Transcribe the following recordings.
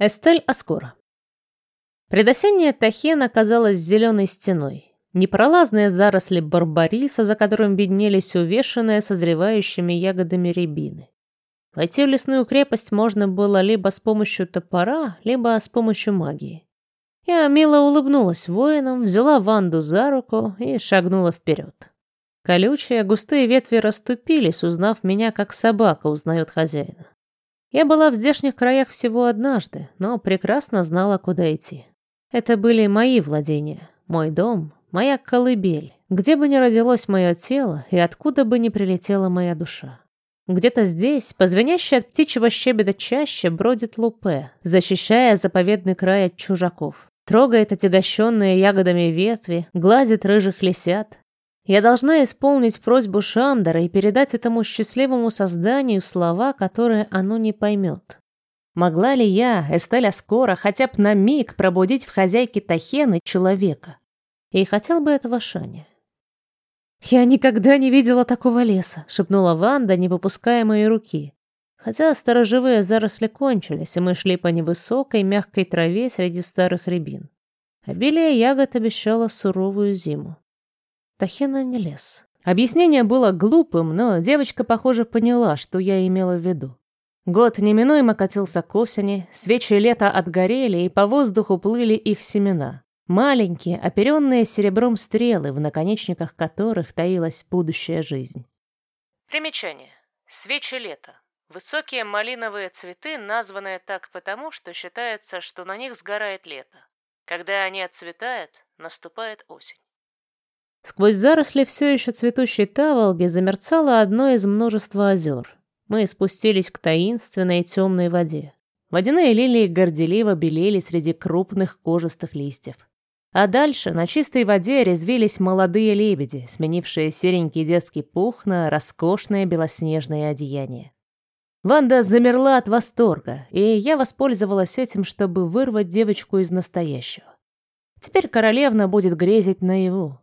Эстель Аскора. Предосенняя Тахена казалась зеленой стеной. Непролазные заросли барбариса, за которым виднелись увешанные созревающими ягодами рябины. Войти в лесную крепость можно было либо с помощью топора, либо с помощью магии. Я мило улыбнулась воинам, взяла Ванду за руку и шагнула вперед. Колючие, густые ветви расступились, узнав меня, как собака узнает хозяина. Я была в здешних краях всего однажды, но прекрасно знала, куда идти. Это были мои владения, мой дом, моя колыбель, где бы ни родилось мое тело и откуда бы ни прилетела моя душа. Где-то здесь, по звенящей от птичьего щебета чаще, бродит лупе, защищая заповедный край от чужаков. Трогает отягощенные ягодами ветви, гладит рыжих лисят, я должна исполнить просьбу Шандера и передать этому счастливому созданию слова, которые оно не поймет. Могла ли я, Эстеля Скоро, хотя бы на миг пробудить в хозяйке Тахены человека? И хотел бы этого Шаня. «Я никогда не видела такого леса», — шепнула Ванда, не выпуская моей руки. Хотя сторожевые заросли кончились, и мы шли по невысокой, мягкой траве среди старых рябин. Обилие ягод обещало суровую зиму. Тахена не лез. Объяснение было глупым, но девочка, похоже, поняла, что я имела в виду. Год неминуемо катился к осени, свечи лета отгорели, и по воздуху плыли их семена. Маленькие, оперенные серебром стрелы, в наконечниках которых таилась будущая жизнь. Примечание. Свечи лета. Высокие малиновые цветы, названные так потому, что считается, что на них сгорает лето. Когда они отцветают, наступает осень. Сквозь заросли все еще цветущей таволги замерцало одно из множества озер. Мы спустились к таинственной темной воде. Водяные лилии горделиво белели среди крупных кожистых листьев. А дальше на чистой воде резвились молодые лебеди, сменившие серенький детский пух на роскошное белоснежное одеяние. Ванда замерла от восторга, и я воспользовалась этим, чтобы вырвать девочку из настоящего. Теперь королевна будет грезить наяву,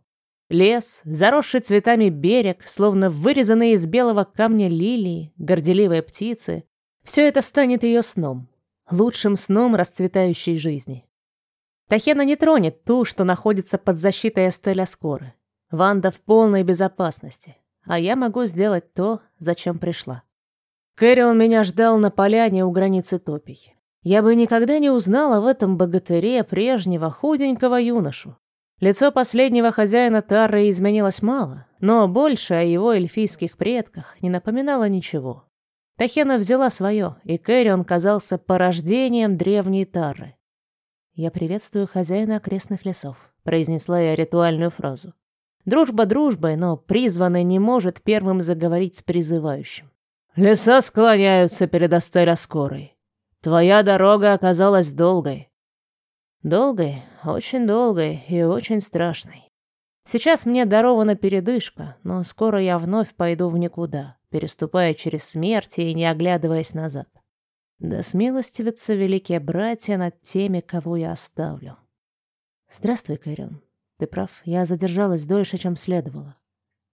Лес, заросший цветами берег, словно вырезанные из белого камня лилии, горделивые птицы. Все это станет ее сном, лучшим сном расцветающей жизни. Тахена не тронет ту, что находится под защитой Эстеля Скоры. Ванда в полной безопасности, а я могу сделать то, зачем пришла. Кэрион меня ждал на поляне у границы топий. Я бы никогда не узнала в этом богатыре прежнего худенького юношу, Лицо последнего хозяина Тарры изменилось мало, но больше о его эльфийских предках не напоминало ничего. Тахена взяла свое, и Кэрион казался порождением древней Тарры. «Я приветствую хозяина окрестных лесов», — произнесла я ритуальную фразу. Дружба дружбой, но призванный не может первым заговорить с призывающим. «Леса склоняются перед Астеля-скорой. Твоя дорога оказалась долгой. Долгой, очень долгой и очень страшной. Сейчас мне дарована передышка, но скоро я вновь пойду в никуда, переступая через смерть и не оглядываясь назад. Да смилостивятся великие братья над теми, кого я оставлю. Здравствуй, Кэрин. Ты прав, я задержалась дольше, чем следовало.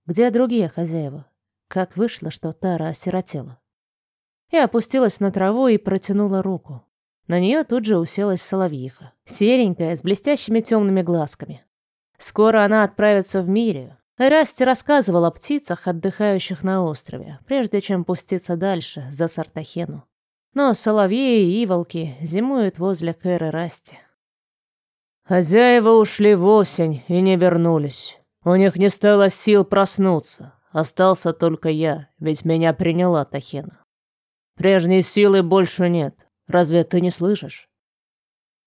Где другие хозяева? Как вышло, что Тара осиротела? Я опустилась на траву и протянула руку. На нее тут же уселась соловьиха, серенькая, с блестящими темными глазками. Скоро она отправится в мире. Расти рассказывал о птицах, отдыхающих на острове, прежде чем пуститься дальше, за Сартахену. Но соловьи и иволки зимуют возле Кэры Расти. Хозяева ушли в осень и не вернулись. У них не стало сил проснуться. Остался только я, ведь меня приняла Тахена. Прежней силы больше нет. Разве ты не слышишь?»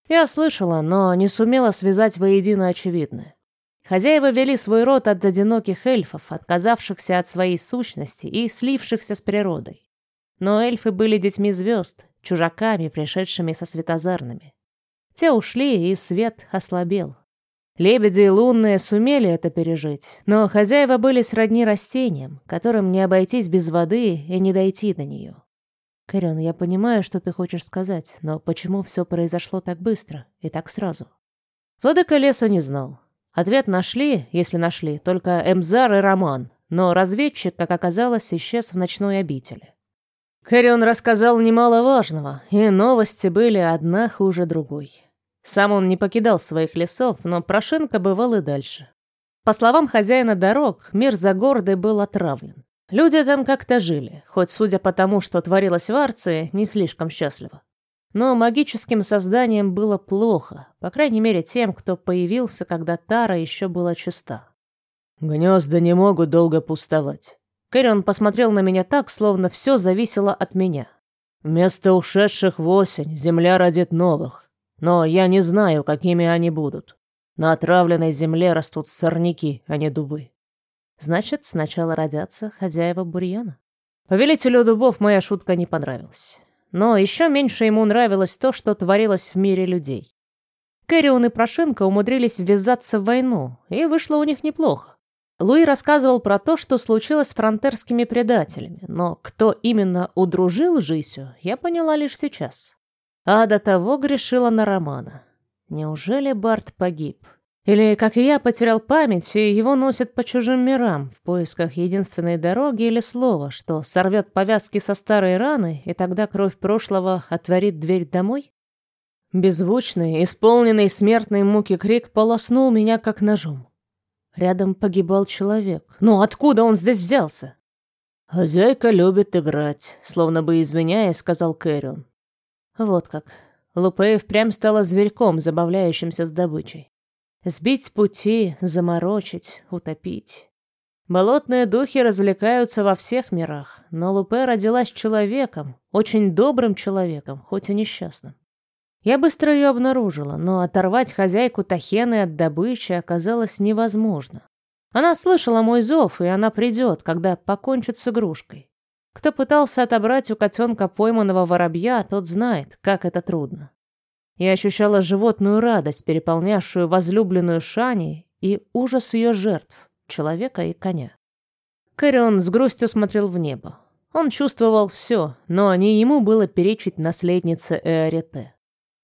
Я слышала, но не сумела связать воедино очевидное. Хозяева вели свой род от одиноких эльфов, отказавшихся от своей сущности и слившихся с природой. Но эльфы были детьми звезд, чужаками, пришедшими со светозарными. Те ушли, и свет ослабел. Лебеди и лунные сумели это пережить, но хозяева были сродни растениям, которым не обойтись без воды и не дойти до нее. Кэррион, я понимаю, что ты хочешь сказать, но почему все произошло так быстро и так сразу? Владыка леса не знал. Ответ нашли, если нашли, только Эмзар и Роман, но разведчик, как оказалось, исчез в ночной обители. Кэрион рассказал немало важного, и новости были одна хуже другой. Сам он не покидал своих лесов, но Прошенко бывал и дальше. По словам хозяина дорог, мир за городой был отравлен. Люди там как-то жили, хоть, судя по тому, что творилось в Арции, не слишком счастливо. Но магическим созданием было плохо, по крайней мере тем, кто появился, когда Тара еще была чиста. «Гнезда не могут долго пустовать». Кэрион посмотрел на меня так, словно все зависело от меня. «Вместо ушедших в осень земля родит новых, но я не знаю, какими они будут. На отравленной земле растут сорняки, а не дубы». Значит, сначала родятся хозяева бурьяна. Повелителю дубов моя шутка не понравилась. Но еще меньше ему нравилось то, что творилось в мире людей. Кэрион и Прошенко умудрились ввязаться в войну, и вышло у них неплохо. Луи рассказывал про то, что случилось с фронтерскими предателями, но кто именно удружил Жисю, я поняла лишь сейчас. А до того грешила на Романа. Неужели Барт погиб? Или, как и я, потерял память, и его носят по чужим мирам в поисках единственной дороги или слова, что сорвет повязки со старой раны, и тогда кровь прошлого отворит дверь домой? Беззвучный, исполненный смертной муки крик полоснул меня как ножом. Рядом погибал человек. Но откуда он здесь взялся? «Хозяйка любит играть», — словно бы извиняясь, сказал Кэрион. Вот как. Лупе впрямь стала зверьком, забавляющимся с добычей. Сбить с пути, заморочить, утопить. Болотные духи развлекаются во всех мирах, но Лупе родилась человеком, очень добрым человеком, хоть и несчастным. Я быстро ее обнаружила, но оторвать хозяйку Тахены от добычи оказалось невозможно. Она слышала мой зов, и она придет, когда покончит с игрушкой. Кто пытался отобрать у котенка пойманного воробья, тот знает, как это трудно. Я ощущала животную радость, переполнявшую возлюбленную Шани, и ужас ее жертв, человека и коня. Кэрион с грустью смотрел в небо. Он чувствовал все, но не ему было перечить наследнице Эорите.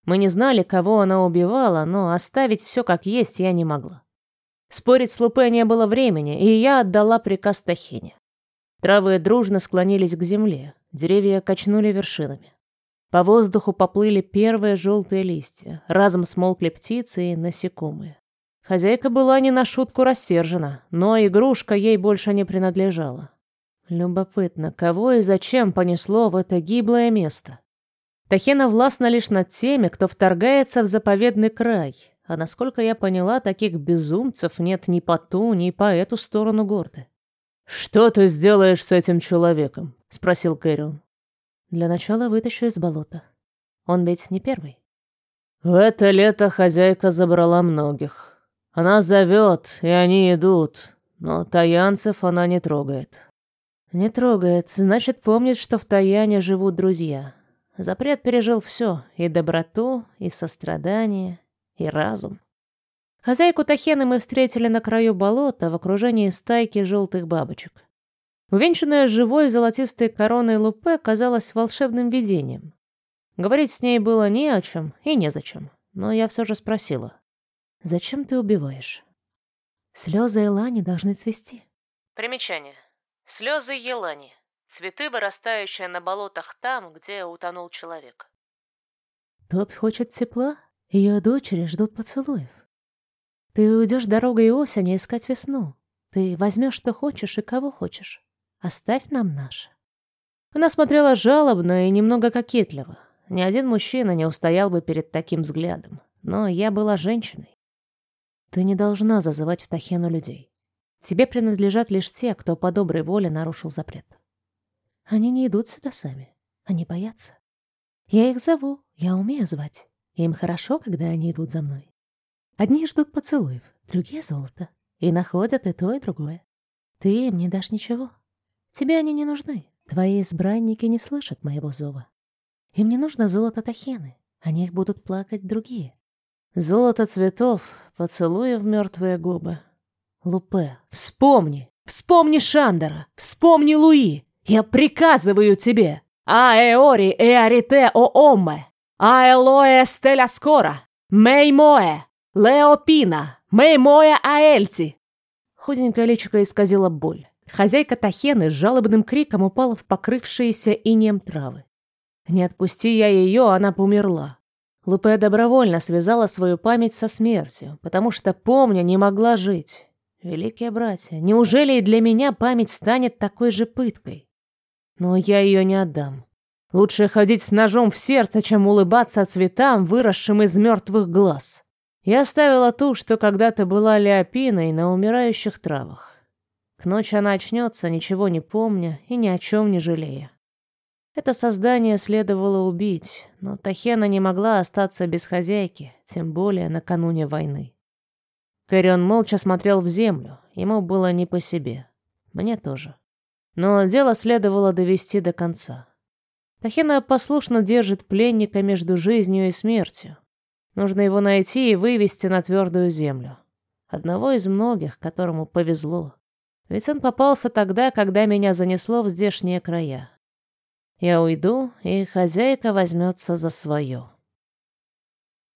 Мы не знали, кого она убивала, но оставить все как есть я не могла. Спорить с Лупе не было времени, и я отдала приказ Тахине. Травы дружно склонились к земле, деревья качнули вершинами. По воздуху поплыли первые желтые листья, разом смолкли птицы и насекомые. Хозяйка была не на шутку рассержена, но игрушка ей больше не принадлежала. Любопытно, кого и зачем понесло в это гиблое место? Тахена властна лишь над теми, кто вторгается в заповедный край, а насколько я поняла, таких безумцев нет ни по ту, ни по эту сторону горды. «Что ты сделаешь с этим человеком?» — спросил Кэрион. Для начала вытащу из болота. Он ведь не первый. В это лето хозяйка забрала многих. Она зовет, и они идут, но таянцев она не трогает. Не трогает, значит, помнит, что в Таяне живут друзья. Запрет пережил все, и доброту, и сострадание, и разум. Хозяйку Тахены мы встретили на краю болота в окружении стайки желтых бабочек. Увенчанная живой золотистой короной Лупе казалась волшебным видением. Говорить с ней было не о чем и незачем, но я все же спросила. «Зачем ты убиваешь?» «Слезы Элани должны цвести». Примечание. Слезы Елани. Цветы, вырастающие на болотах там, где утонул человек. Топь хочет тепла, ее дочери ждут поцелуев. Ты уйдешь дорогой осени искать весну. Ты возьмешь, что хочешь и кого хочешь. Оставь нам наше». Она смотрела жалобно и немного кокетливо. Ни один мужчина не устоял бы перед таким взглядом. Но я была женщиной. Ты не должна зазывать в Тахену людей. Тебе принадлежат лишь те, кто по доброй воле нарушил запрет. Они не идут сюда сами. Они боятся. Я их зову, я умею звать. Им хорошо, когда они идут за мной. Одни ждут поцелуев, другие — золото. И находят и то, и другое. Ты им не дашь ничего. Тебе они не нужны. Твои избранники не слышат моего зова. Им не нужно золото Тахены. О них будут плакать другие. Золото цветов, поцелуя в мертвые губы. Лупе, вспомни! Вспомни Шандера! Вспомни Луи! Я приказываю тебе! Аэори эарите о омме! Аэлоэ стеля скора! Мей моэ! Леопина! Мей моэ аэльти! Худенькое личико исказила боль. Хозяйка Тахены с жалобным криком упала в покрывшиеся инеем травы. Не отпусти я ее, она померла. Лупе добровольно связала свою память со смертью, потому что, помня, не могла жить. Великие братья, неужели и для меня память станет такой же пыткой? Но я ее не отдам. Лучше ходить с ножом в сердце, чем улыбаться цветам, выросшим из мертвых глаз. Я оставила ту, что когда-то была леопиной на умирающих травах. К ночи она очнется, ничего не помня и ни о чем не жалея. Это создание следовало убить, но Тахена не могла остаться без хозяйки, тем более накануне войны. Кэрион молча смотрел в землю, ему было не по себе. Мне тоже. Но дело следовало довести до конца. Тахена послушно держит пленника между жизнью и смертью. Нужно его найти и вывести на твердую землю. Одного из многих, которому повезло. Ведь он попался тогда, когда меня занесло в здешние края. Я уйду, и хозяйка возьмется за свое.